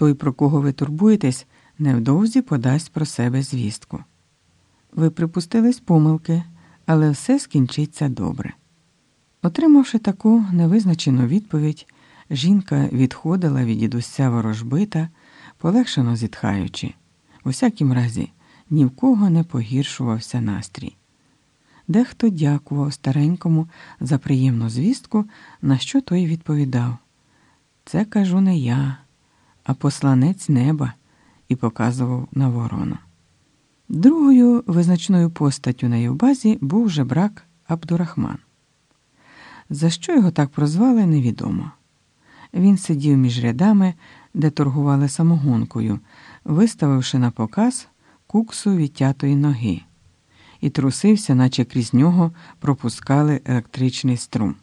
Той, про кого ви турбуєтесь, невдовзі подасть про себе звістку. Ви припустились помилки, але все скінчиться добре. Отримавши таку невизначену відповідь, жінка відходила від дідуся ворожбита, полегшено зітхаючи. У всякім разі, ні в кого не погіршувався настрій. Дехто дякував старенькому за приємну звістку, на що той відповідав: Це кажу не я, а посланець неба, і показував на ворону. Другою визначною постаттю на Євбазі був жебрак Абдурахман. За що його так прозвали, невідомо. Він сидів між рядами, де торгували самогонкою, виставивши на показ куксу відтятої ноги, і трусився, наче крізь нього пропускали електричний струм.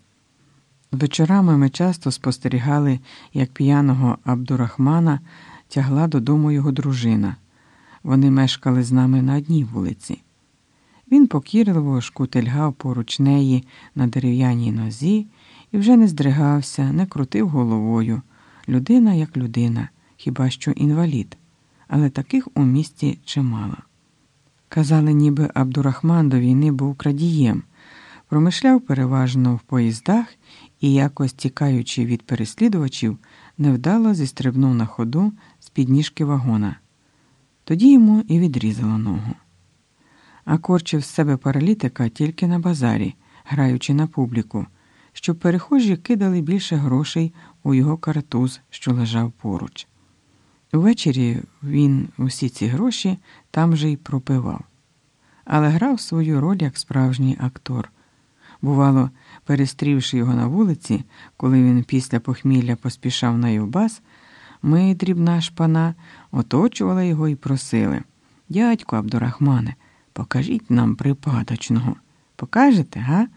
Вечорами ми часто спостерігали, як п'яного Абдурахмана тягла додому його дружина. Вони мешкали з нами на одній вулиці. Він покірливо шкутельгав поруч неї на дерев'яній нозі і вже не здригався, не крутив головою. Людина як людина, хіба що інвалід, але таких у місті чимало. Казали, ніби Абдурахман до війни був крадієм, промишляв переважно в поїздах і, якось тікаючи від переслідувачів, невдало зістрибнув на ходу з підніжки вагона. Тоді йому і відрізало ногу. А корчив з себе паралітика тільки на базарі, граючи на публіку, щоб перехожі кидали більше грошей у його картуз, що лежав поруч. Ввечері він усі ці гроші там же й пропивав, але грав свою роль як справжній актор. Бувало, перестрівши його на вулиці, коли він після похмілля поспішав на Євбас, ми, дрібна шпана, оточували його і просили Дядьку Абдурахмане, покажіть нам припадочного. Покажете, га?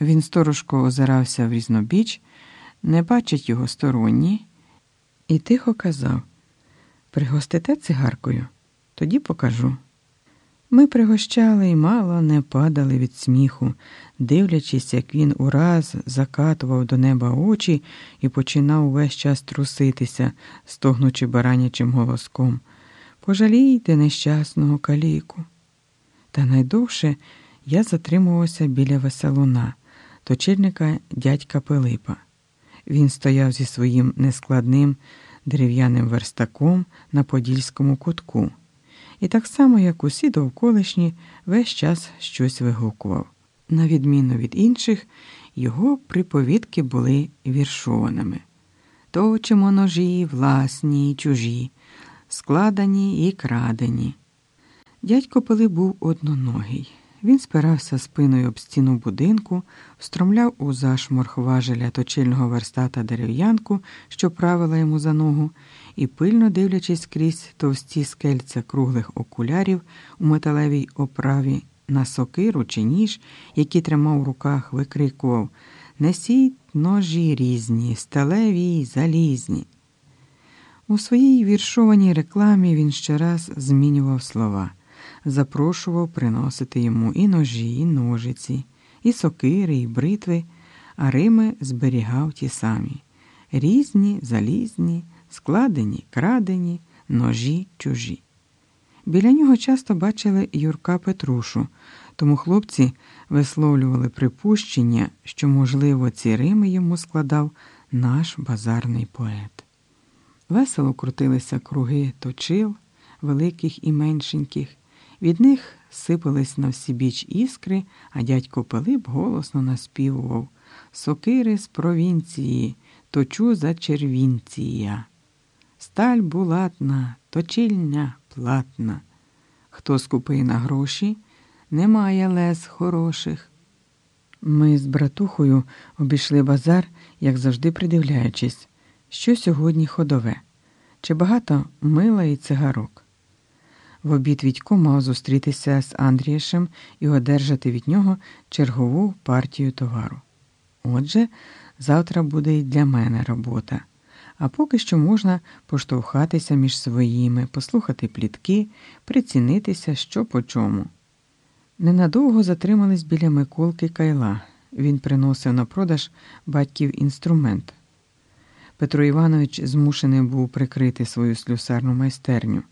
Він сторожко озирався в різнобіч, не бачить його сторонні, і тихо казав Пригостите цигаркою, тоді покажу. Ми пригощали і мало не падали від сміху, дивлячись, як він ураз закатував до неба очі і починав увесь час труситися, стогнучи баранячим голоском. Пожалійте нещасного каліку. Та найдовше я затримувався біля веселуна, точильника дядька Пилипа. Він стояв зі своїм нескладним дерев'яним верстаком на подільському кутку і так само, як усі довколишні, весь час щось вигукував. На відміну від інших, його приповідки були віршованими. Точимо ножі, власні й чужі, складені і крадені. Дядько Пили був одноногий. Він спирався спиною об стіну будинку, встромляв у зашморг важеля точильного верстата дерев'янку, що правила йому за ногу, і, пильно дивлячись крізь товсті скельця круглих окулярів у металевій оправі на сокиру чи ніж, які тримав у руках, викрикував Несіть ножі різні, сталеві й залізні. У своїй віршованій рекламі він ще раз змінював слова запрошував приносити йому і ножі, і ножиці, і сокири, і бритви, а Рими зберігав ті самі різні, залізні, складені, крадені, ножі чужі. Біля нього часто бачили Юрка Петрушу, тому хлопці висловлювали припущення, що, можливо, ці Рими йому складав наш базарний поет. Весело крутилися круги точил, великих і меншеньких, від них сипались на всі біч іскри, а дядько Пилип голосно наспівував Сокири з провінції, точу за червінція. Сталь булатна, точильня платна. Хто скупий на гроші, немає лес хороших. Ми з братухою обійшли базар, як завжди придивляючись, що сьогодні ходове, чи багато мила і цигарок. В обід Відько мав зустрітися з Андрієшем і одержати від нього чергову партію товару. Отже, завтра буде і для мене робота, а поки що можна поштовхатися між своїми, послухати плітки, прицінитися, що по чому. Ненадовго затримались біля Миколки Кайла. Він приносив на продаж батьків інструмент. Петро Іванович змушений був прикрити свою слюсарну майстерню.